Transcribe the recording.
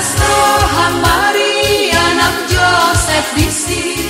Castro Hamari anak Joseph di sini.